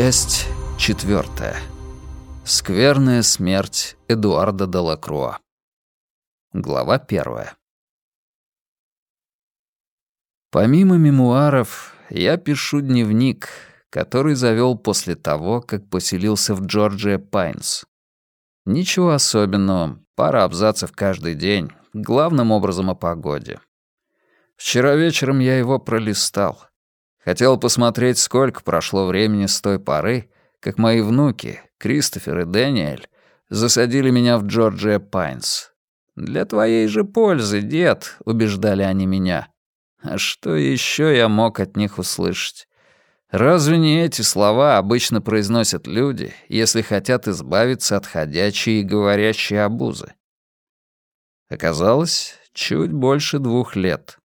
Часть четвертая. Скверная смерть Эдуарда Делакруа. Глава первая. Помимо мемуаров, я пишу дневник, который завел после того, как поселился в Джорджия Пайнс. Ничего особенного, пара абзацев каждый день, главным образом о погоде. Вчера вечером я его пролистал. Хотел посмотреть, сколько прошло времени с той поры, как мои внуки, Кристофер и Дэниэль, засадили меня в Джорджия Пайнс. «Для твоей же пользы, дед», — убеждали они меня. А что еще я мог от них услышать? Разве не эти слова обычно произносят люди, если хотят избавиться от ходячей и говорящей обузы? Оказалось, чуть больше двух лет.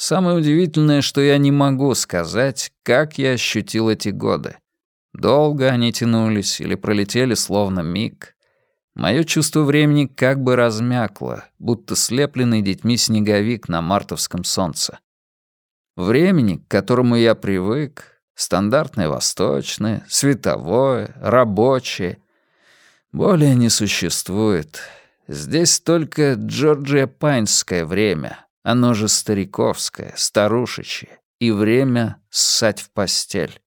Самое удивительное, что я не могу сказать, как я ощутил эти годы. Долго они тянулись или пролетели словно миг. Мое чувство времени как бы размякло, будто слепленный детьми снеговик на мартовском солнце. Времени, к которому я привык, стандартное восточное, световое, рабочее, более не существует. Здесь только Джорджия Пайнское время — оно же стариковское, старушечье, и время ссать в постель.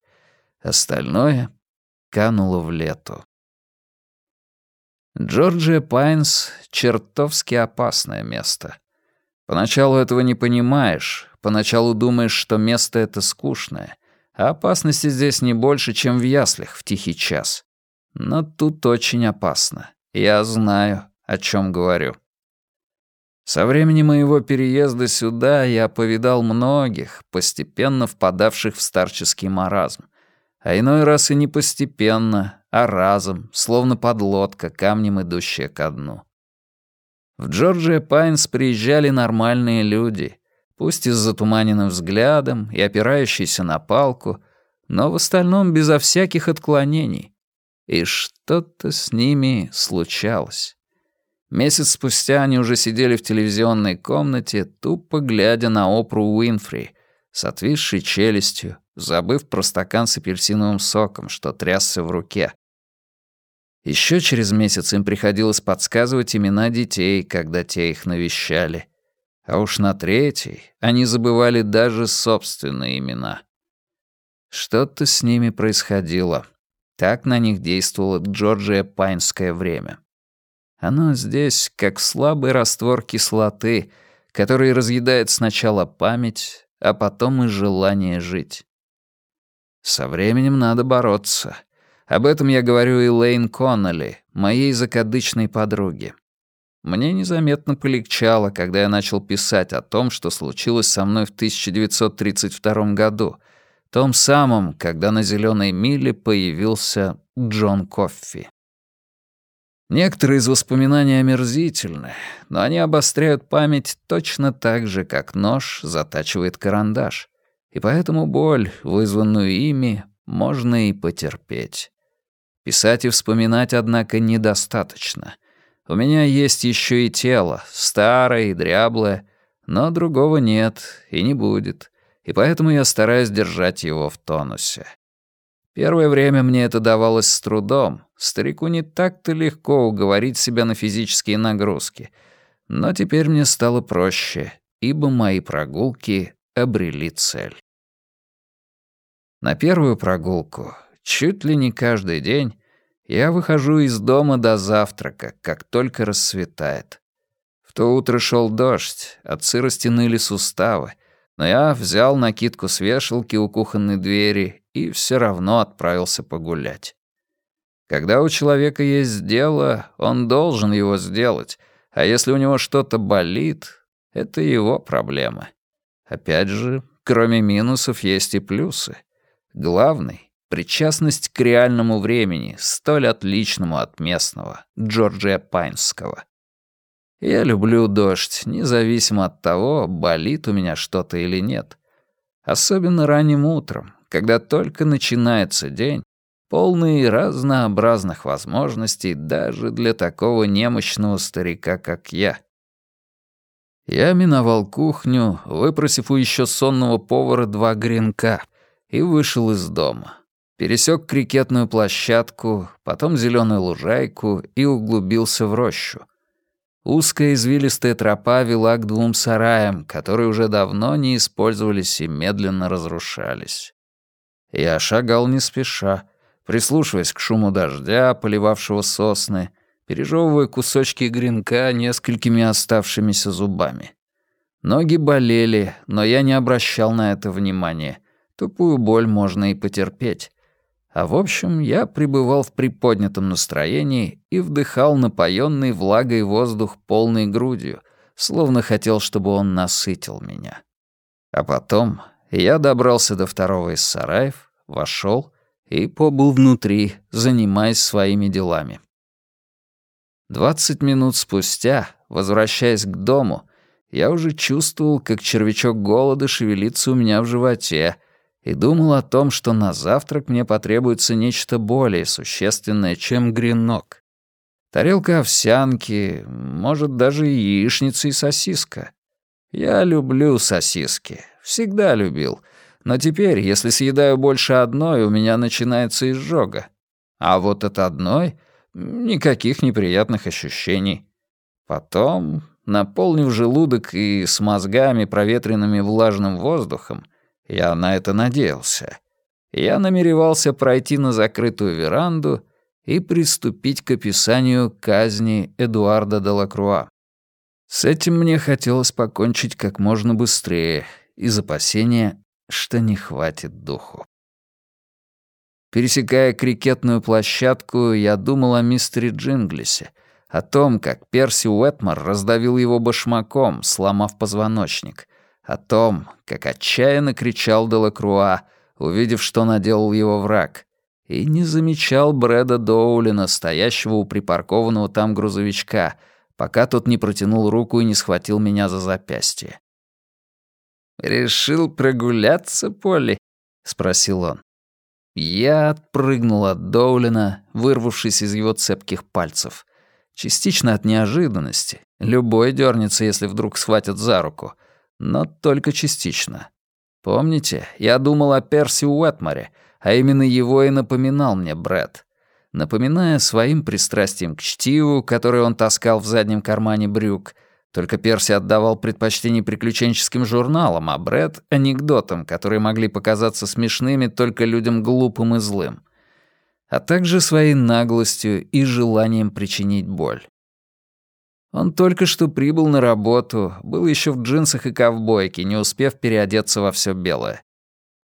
Остальное кануло в лету. Джорджия Пайнс — чертовски опасное место. Поначалу этого не понимаешь, поначалу думаешь, что место это скучное, а опасности здесь не больше, чем в яслях в тихий час. Но тут очень опасно. Я знаю, о чем говорю. Со времени моего переезда сюда я повидал многих, постепенно впадавших в старческий маразм. А иной раз и не постепенно, а разом, словно подлодка, камнем идущая ко дну. В Джорджия Пайнс приезжали нормальные люди, пусть и с затуманенным взглядом и опирающиеся на палку, но в остальном безо всяких отклонений. И что-то с ними случалось. Месяц спустя они уже сидели в телевизионной комнате, тупо глядя на Опру Уинфри, с отвисшей челюстью, забыв про стакан с апельсиновым соком, что трясся в руке. Еще через месяц им приходилось подсказывать имена детей, когда те их навещали. А уж на третий они забывали даже собственные имена. Что-то с ними происходило. Так на них действовало Джорджия Пайнское время. Оно здесь как слабый раствор кислоты, который разъедает сначала память, а потом и желание жить. Со временем надо бороться. Об этом я говорю и Лейн Коннелли, моей закадычной подруге. Мне незаметно полегчало, когда я начал писать о том, что случилось со мной в 1932 году, том самом, когда на зеленой миле появился Джон Коффи. Некоторые из воспоминаний омерзительны, но они обостряют память точно так же, как нож затачивает карандаш. И поэтому боль, вызванную ими, можно и потерпеть. Писать и вспоминать, однако, недостаточно. У меня есть еще и тело, старое и дряблое, но другого нет и не будет, и поэтому я стараюсь держать его в тонусе. Первое время мне это давалось с трудом. Старику не так-то легко уговорить себя на физические нагрузки. Но теперь мне стало проще, ибо мои прогулки обрели цель. На первую прогулку, чуть ли не каждый день, я выхожу из дома до завтрака, как только рассветает. В то утро шел дождь, от сырости ныли суставы, но я взял накидку с вешалки у кухонной двери и все равно отправился погулять. Когда у человека есть дело, он должен его сделать, а если у него что-то болит, это его проблема. Опять же, кроме минусов есть и плюсы. Главный — причастность к реальному времени, столь отличному от местного, Джорджия Пайнского. Я люблю дождь, независимо от того, болит у меня что-то или нет. Особенно ранним утром, когда только начинается день, полный разнообразных возможностей даже для такого немощного старика, как я. Я миновал кухню, выпросив у еще сонного повара два гренка, и вышел из дома. пересек крикетную площадку, потом зеленую лужайку и углубился в рощу. Узкая извилистая тропа вела к двум сараям, которые уже давно не использовались и медленно разрушались. Я шагал не спеша, прислушиваясь к шуму дождя, поливавшего сосны, пережевывая кусочки гренка несколькими оставшимися зубами. Ноги болели, но я не обращал на это внимания. Тупую боль можно и потерпеть. А в общем, я пребывал в приподнятом настроении и вдыхал напоенный влагой воздух полной грудью, словно хотел, чтобы он насытил меня. А потом я добрался до второго из сараев, вошел и побыл внутри, занимаясь своими делами. Двадцать минут спустя, возвращаясь к дому, я уже чувствовал, как червячок голода шевелится у меня в животе, и думал о том, что на завтрак мне потребуется нечто более существенное, чем гренок. Тарелка овсянки, может, даже яичница и сосиска. Я люблю сосиски, всегда любил, но теперь, если съедаю больше одной, у меня начинается изжога. А вот от одной — никаких неприятных ощущений. Потом, наполнив желудок и с мозгами, проветренными влажным воздухом, я на это надеялся. Я намеревался пройти на закрытую веранду и приступить к описанию казни Эдуарда де Лакруа. С этим мне хотелось покончить как можно быстрее, из опасения, что не хватит духу. Пересекая крикетную площадку, я думал о мистере Джинглисе, о том, как Перси Уэтмор раздавил его башмаком, сломав позвоночник, о том, как отчаянно кричал Делакруа, увидев, что наделал его враг, и не замечал Брэда Доулина, стоящего у припаркованного там грузовичка, пока тот не протянул руку и не схватил меня за запястье. «Решил прогуляться, Полли?» — спросил он. Я отпрыгнул от Доулина, вырвавшись из его цепких пальцев. Частично от неожиданности. Любой дернется, если вдруг схватят за руку — но только частично. Помните, я думал о Перси Уэтморе, а именно его и напоминал мне Брэд. Напоминая своим пристрастием к чтиву, которое он таскал в заднем кармане брюк, только Перси отдавал предпочтение приключенческим журналам, а Брэд — анекдотам, которые могли показаться смешными только людям глупым и злым, а также своей наглостью и желанием причинить боль. Он только что прибыл на работу, был еще в джинсах и ковбойке, не успев переодеться во все белое.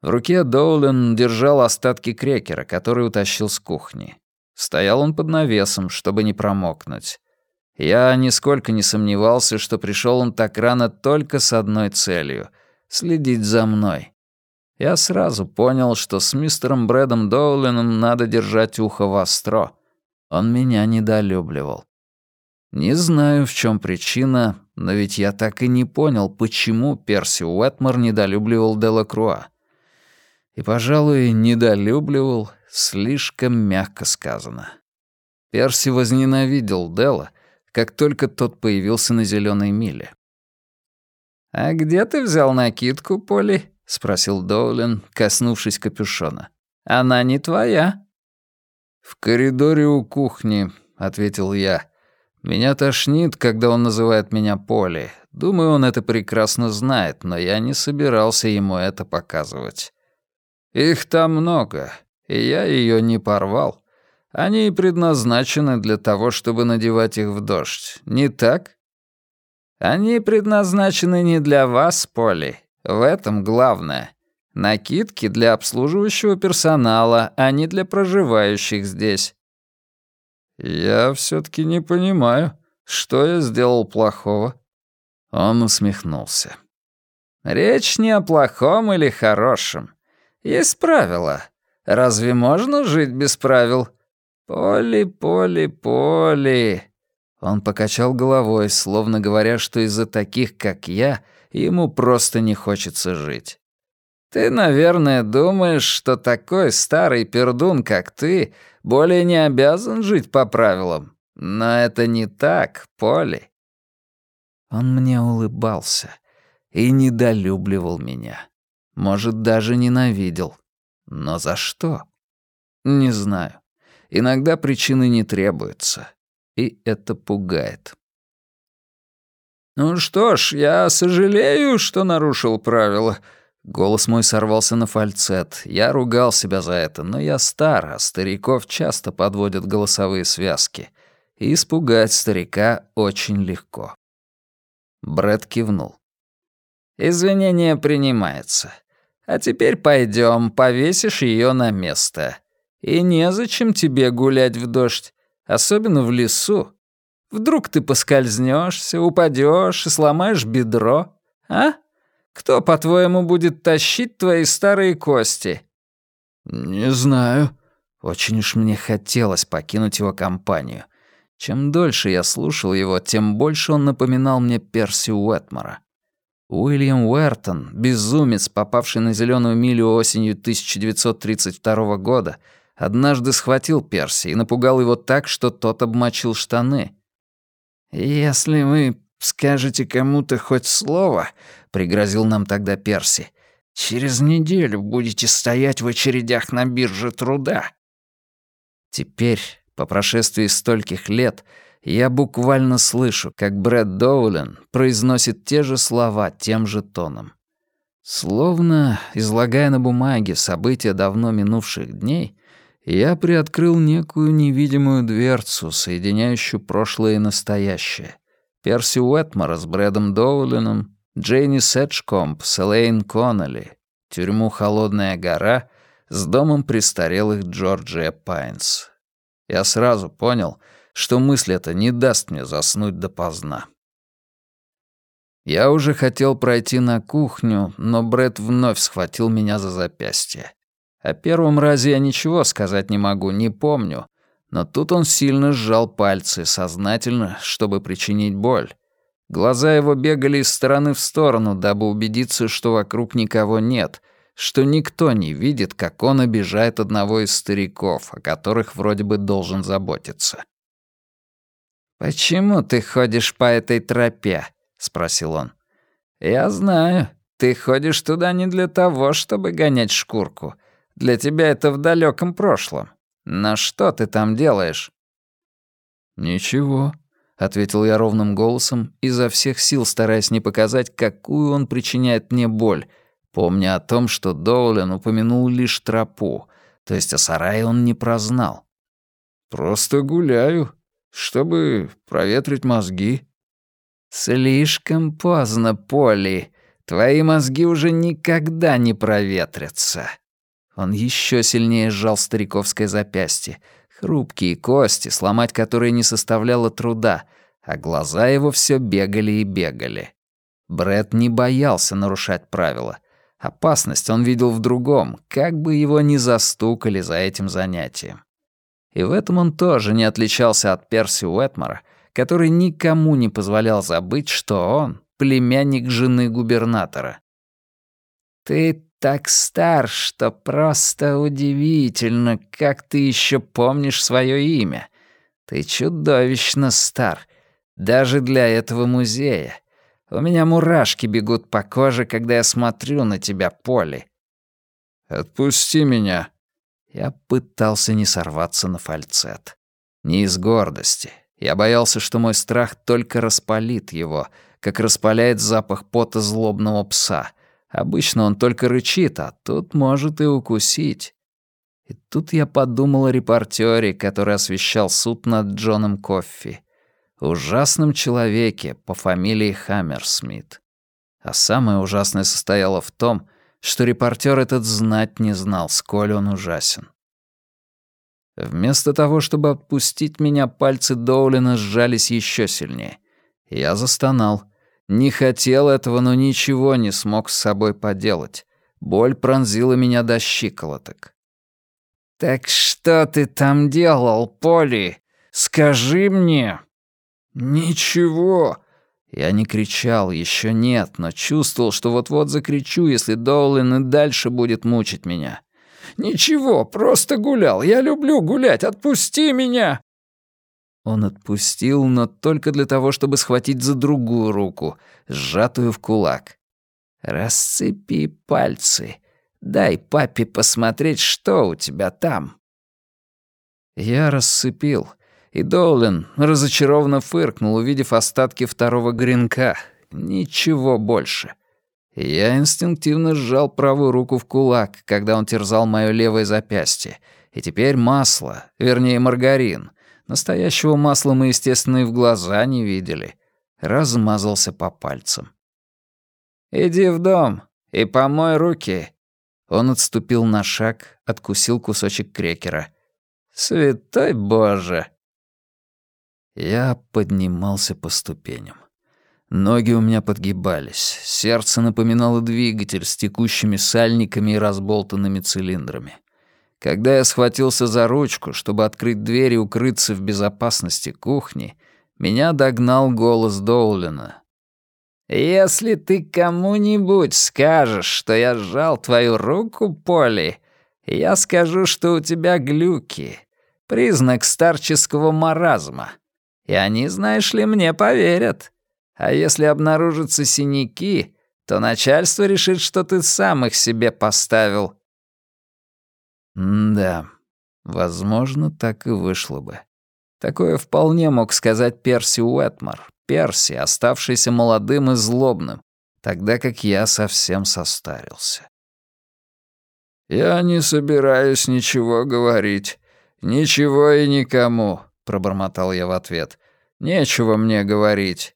В руке Доулен держал остатки крекера, который утащил с кухни. Стоял он под навесом, чтобы не промокнуть. Я нисколько не сомневался, что пришел он так рано только с одной целью — следить за мной. Я сразу понял, что с мистером Брэдом Доуленом надо держать ухо востро. Он меня недолюбливал. Не знаю, в чем причина, но ведь я так и не понял, почему Перси Уэтмор недолюбливал Делакруа. И, пожалуй, недолюбливал слишком мягко сказано. Перси возненавидел Дела, как только тот появился на зеленой миле. «А где ты взял накидку, Поли?» — спросил Доулин, коснувшись капюшона. «Она не твоя». «В коридоре у кухни», — ответил я. Меня тошнит, когда он называет меня Поли. Думаю, он это прекрасно знает, но я не собирался ему это показывать. Их там много, и я ее не порвал. Они предназначены для того, чтобы надевать их в дождь, не так? Они предназначены не для вас, Поли. В этом главное. Накидки для обслуживающего персонала, а не для проживающих здесь. «Я все-таки не понимаю, что я сделал плохого?» Он усмехнулся. «Речь не о плохом или хорошем. Есть правила. Разве можно жить без правил? Поли, поли, поли...» Он покачал головой, словно говоря, что из-за таких, как я, ему просто не хочется жить. «Ты, наверное, думаешь, что такой старый пердун, как ты, более не обязан жить по правилам. Но это не так, Поли. Он мне улыбался и недолюбливал меня. Может, даже ненавидел. Но за что? Не знаю. Иногда причины не требуются. И это пугает. «Ну что ж, я сожалею, что нарушил правила». Голос мой сорвался на фальцет. Я ругал себя за это, но я стар, а стариков часто подводят голосовые связки. И испугать старика очень легко. Брэд кивнул. «Извинение принимается. А теперь пойдем, повесишь ее на место. И незачем тебе гулять в дождь, особенно в лесу. Вдруг ты поскользнешься, упадешь и сломаешь бедро, а? Кто, по-твоему, будет тащить твои старые кости?» «Не знаю». Очень уж мне хотелось покинуть его компанию. Чем дольше я слушал его, тем больше он напоминал мне Перси Уэтмора. Уильям Уэртон, безумец, попавший на зеленую милю осенью 1932 года, однажды схватил Перси и напугал его так, что тот обмочил штаны. «Если вы скажете кому-то хоть слово», — пригрозил нам тогда Перси, «через неделю будете стоять в очередях на бирже труда». Теперь, по прошествии стольких лет, я буквально слышу, как Брэд Доулен произносит те же слова тем же тоном. Словно, излагая на бумаге события давно минувших дней, я приоткрыл некую невидимую дверцу, соединяющую прошлое и настоящее. Перси Уэтмора с Брэдом Доуленом, Джейни Сэджкомп с Элейн Коннелли, тюрьму «Холодная гора» с домом престарелых Джорджия Пайнс. Я сразу понял — что мысль эта не даст мне заснуть допоздна. Я уже хотел пройти на кухню, но Бред вновь схватил меня за запястье. О первом разе я ничего сказать не могу, не помню, но тут он сильно сжал пальцы, сознательно, чтобы причинить боль. Глаза его бегали из стороны в сторону, дабы убедиться, что вокруг никого нет, что никто не видит, как он обижает одного из стариков, о которых вроде бы должен заботиться. «Почему ты ходишь по этой тропе?» — спросил он. «Я знаю, ты ходишь туда не для того, чтобы гонять шкурку. Для тебя это в далеком прошлом. Но что ты там делаешь?» «Ничего», — ответил я ровным голосом, изо всех сил стараясь не показать, какую он причиняет мне боль, помня о том, что Доулен упомянул лишь тропу, то есть о сарае он не прознал. «Просто гуляю, чтобы проветрить мозги». «Слишком поздно, Поли. Твои мозги уже никогда не проветрятся». Он еще сильнее сжал стариковское запястье. Хрупкие кости, сломать которые не составляло труда, а глаза его все бегали и бегали. Бред не боялся нарушать правила. Опасность он видел в другом, как бы его ни застукали за этим занятием. И в этом он тоже не отличался от Перси Уэтмора, который никому не позволял забыть, что он — племянник жены губернатора. «Ты так стар, что просто удивительно, как ты еще помнишь свое имя. Ты чудовищно стар, даже для этого музея. У меня мурашки бегут по коже, когда я смотрю на тебя, Поли». «Отпусти меня», я пытался не сорваться на фальцет. Не из гордости. Я боялся, что мой страх только распалит его, как распаляет запах пота злобного пса. Обычно он только рычит, а тут может и укусить. И тут я подумал о репортере, который освещал суд над Джоном Коффи. Ужасном человеке по фамилии Хаммерсмит. А самое ужасное состояло в том, что репортер этот знать не знал, сколь он ужасен. Вместо того, чтобы отпустить меня, пальцы Доулина сжались еще сильнее. Я застонал. Не хотел этого, но ничего не смог с собой поделать. Боль пронзила меня до щиколоток. «Так что ты там делал, Поли? Скажи мне!» «Ничего!» Я не кричал, еще нет, но чувствовал, что вот-вот закричу, если Доулин и дальше будет мучить меня. «Ничего, просто гулял. Я люблю гулять. Отпусти меня!» Он отпустил, но только для того, чтобы схватить за другую руку, сжатую в кулак. «Расцепи пальцы. Дай папе посмотреть, что у тебя там». Я рассыпил, и Доулин разочарованно фыркнул, увидев остатки второго гренка. Ничего больше. Я инстинктивно сжал правую руку в кулак, когда он терзал моё левое запястье. И теперь масло, вернее маргарин. Настоящего масла мы, естественно, и в глаза не видели. Размазался по пальцам. «Иди в дом и помой руки». Он отступил на шаг, откусил кусочек крекера. «Святой Боже!» Я поднимался по ступеням. Ноги у меня подгибались, сердце напоминало двигатель с текущими сальниками и разболтанными цилиндрами. Когда я схватился за ручку, чтобы открыть дверь и укрыться в безопасности кухни, меня догнал голос Доулина. «Если ты кому-нибудь скажешь, что я сжал твою руку, Поли, я скажу, что у тебя глюки, признак старческого маразма. И они, знаешь ли, мне поверят». А если обнаружатся синяки, то начальство решит, что ты сам их себе поставил. Да, возможно, так и вышло бы. Такое вполне мог сказать Перси Уэтмор, Перси, оставшийся молодым и злобным, тогда как я совсем состарился. «Я не собираюсь ничего говорить. Ничего и никому», — пробормотал я в ответ. «Нечего мне говорить.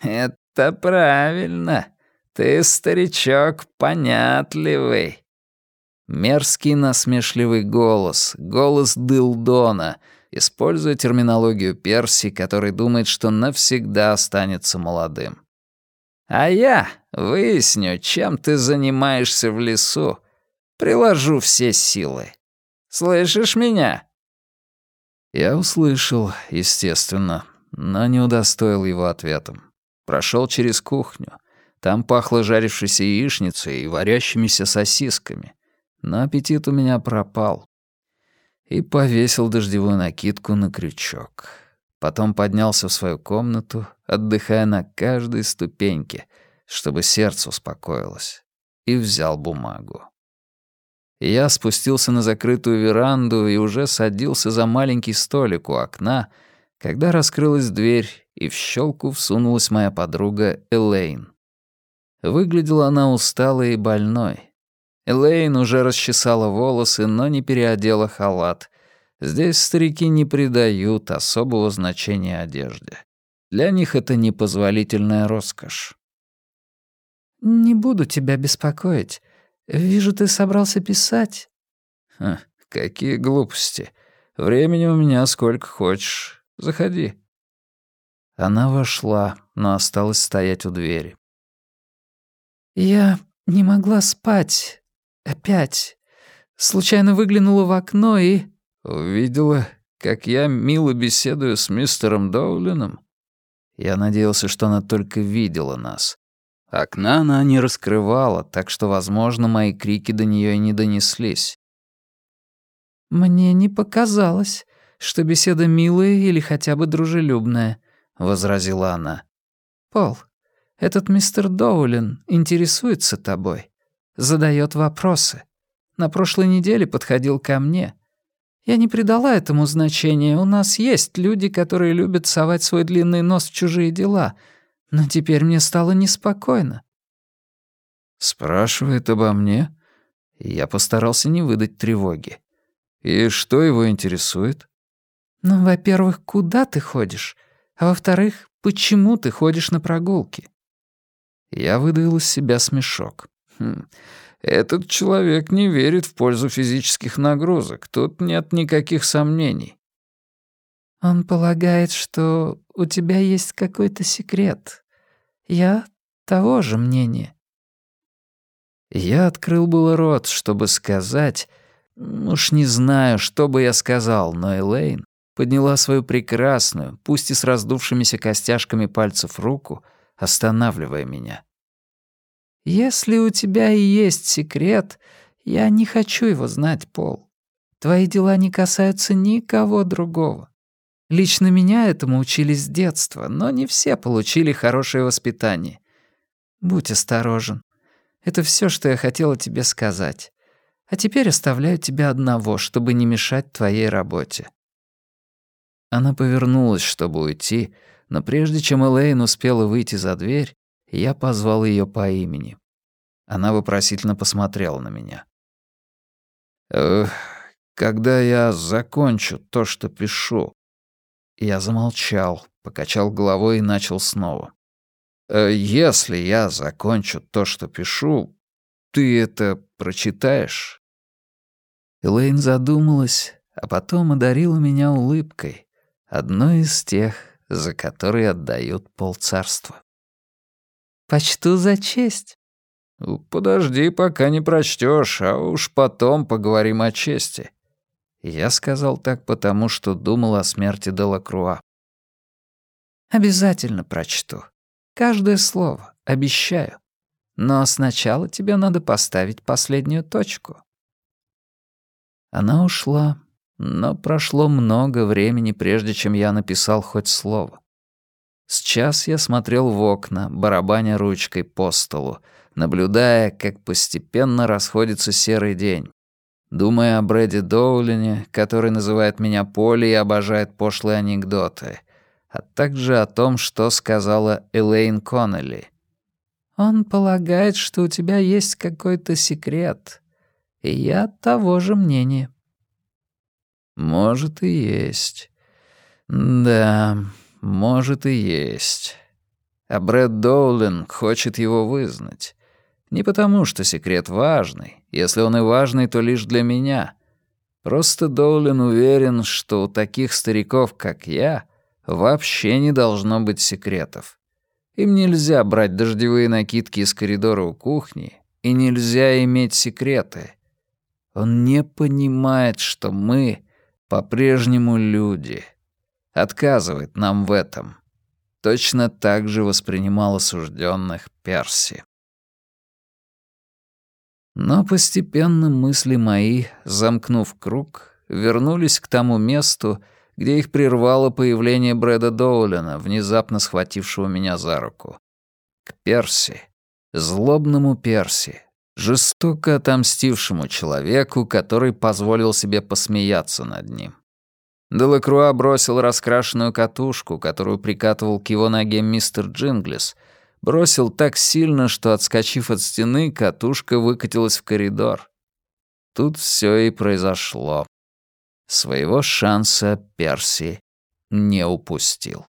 «Это правильно. Ты, старичок, понятливый». Мерзкий насмешливый голос, голос Дылдона, используя терминологию Перси, который думает, что навсегда останется молодым. «А я выясню, чем ты занимаешься в лесу. Приложу все силы. Слышишь меня?» Я услышал, естественно, но не удостоил его ответом. Прошел через кухню. Там пахло жарившейся яичницей и варящимися сосисками. Но аппетит у меня пропал. И повесил дождевую накидку на крючок. Потом поднялся в свою комнату, отдыхая на каждой ступеньке, чтобы сердце успокоилось, и взял бумагу. Я спустился на закрытую веранду и уже садился за маленький столик у окна, когда раскрылась дверь, и в щелку всунулась моя подруга Элейн. Выглядела она усталой и больной. Элейн уже расчесала волосы, но не переодела халат. Здесь старики не придают особого значения одежде. Для них это непозволительная роскошь. «Не буду тебя беспокоить. Вижу, ты собрался писать». Ха, какие глупости. Времени у меня сколько хочешь. Заходи». Она вошла, но осталась стоять у двери. «Я не могла спать. Опять. Случайно выглянула в окно и...» «Увидела, как я мило беседую с мистером Доулином?» Я надеялся, что она только видела нас. Окна она не раскрывала, так что, возможно, мои крики до нее и не донеслись. «Мне не показалось, что беседа милая или хотя бы дружелюбная», — возразила она. «Пол, этот мистер Доулин интересуется тобой, задает вопросы. На прошлой неделе подходил ко мне. Я не придала этому значения. У нас есть люди, которые любят совать свой длинный нос в чужие дела. Но теперь мне стало неспокойно». «Спрашивает обо мне?» Я постарался не выдать тревоги. «И что его интересует?» «Ну, во-первых, куда ты ходишь? А во-вторых, почему ты ходишь на прогулки?» Я выдавил из себя смешок. Хм, этот человек не верит в пользу физических нагрузок. Тут нет никаких сомнений. Он полагает, что у тебя есть какой-то секрет. Я того же мнения. Я открыл было рот, чтобы сказать... Уж не знаю, что бы я сказал, но Элейн подняла свою прекрасную, пусть и с раздувшимися костяшками пальцев руку, останавливая меня. «Если у тебя и есть секрет, я не хочу его знать, Пол. Твои дела не касаются никого другого. Лично меня этому учили с детства, но не все получили хорошее воспитание. Будь осторожен. Это все, что я хотела тебе сказать. А теперь оставляю тебя одного, чтобы не мешать твоей работе». Она повернулась, чтобы уйти, но прежде чем Элейн успела выйти за дверь, я позвал ее по имени. Она вопросительно посмотрела на меня. «Э, «Когда я закончу то, что пишу...» Я замолчал, покачал головой и начал снова. «Э, «Если я закончу то, что пишу, ты это прочитаешь?» Элейн задумалась, а потом одарила меня улыбкой, одной из тех, за которые отдают полцарства. «Почту за честь». «Подожди, пока не прочтешь, а уж потом поговорим о чести». Я сказал так потому, что думал о смерти Делакруа. «Обязательно прочту. Каждое слово, обещаю. Но сначала тебе надо поставить последнюю точку». Она ушла, но прошло много времени, прежде чем я написал хоть слово. Сейчас я смотрел в окна, барабаня ручкой по столу, наблюдая, как постепенно расходится серый день, думая о Брэде Доулине, который называет меня Поли и обожает пошлые анекдоты, а также о том, что сказала Элейн Коннелли. «Он полагает, что у тебя есть какой-то секрет, и я того же мнения». «Может, и есть. Да, может, и есть. А Брэд Доулин хочет его вызнать. Не потому, что секрет важный. Если он и важный, то лишь для меня. Просто Доулин уверен, что у таких стариков, как я, вообще не должно быть секретов. Им нельзя брать дождевые накидки из коридора у кухни, и нельзя иметь секреты. Он не понимает, что мы по-прежнему люди. Отказывает нам в этом. Точно так же воспринимал осужденных Перси. Но постепенно мысли мои, замкнув круг, вернулись к тому месту, где их прервало появление Брэда Доулина, внезапно схватившего меня за руку. К Перси, злобному Перси, жестоко отомстившему человеку, который позволил себе посмеяться над ним. Делакруа бросил раскрашенную катушку, которую прикатывал к его ноге мистер Джинглис — Бросил так сильно, что, отскочив от стены, катушка выкатилась в коридор. Тут все и произошло. Своего шанса Перси не упустил.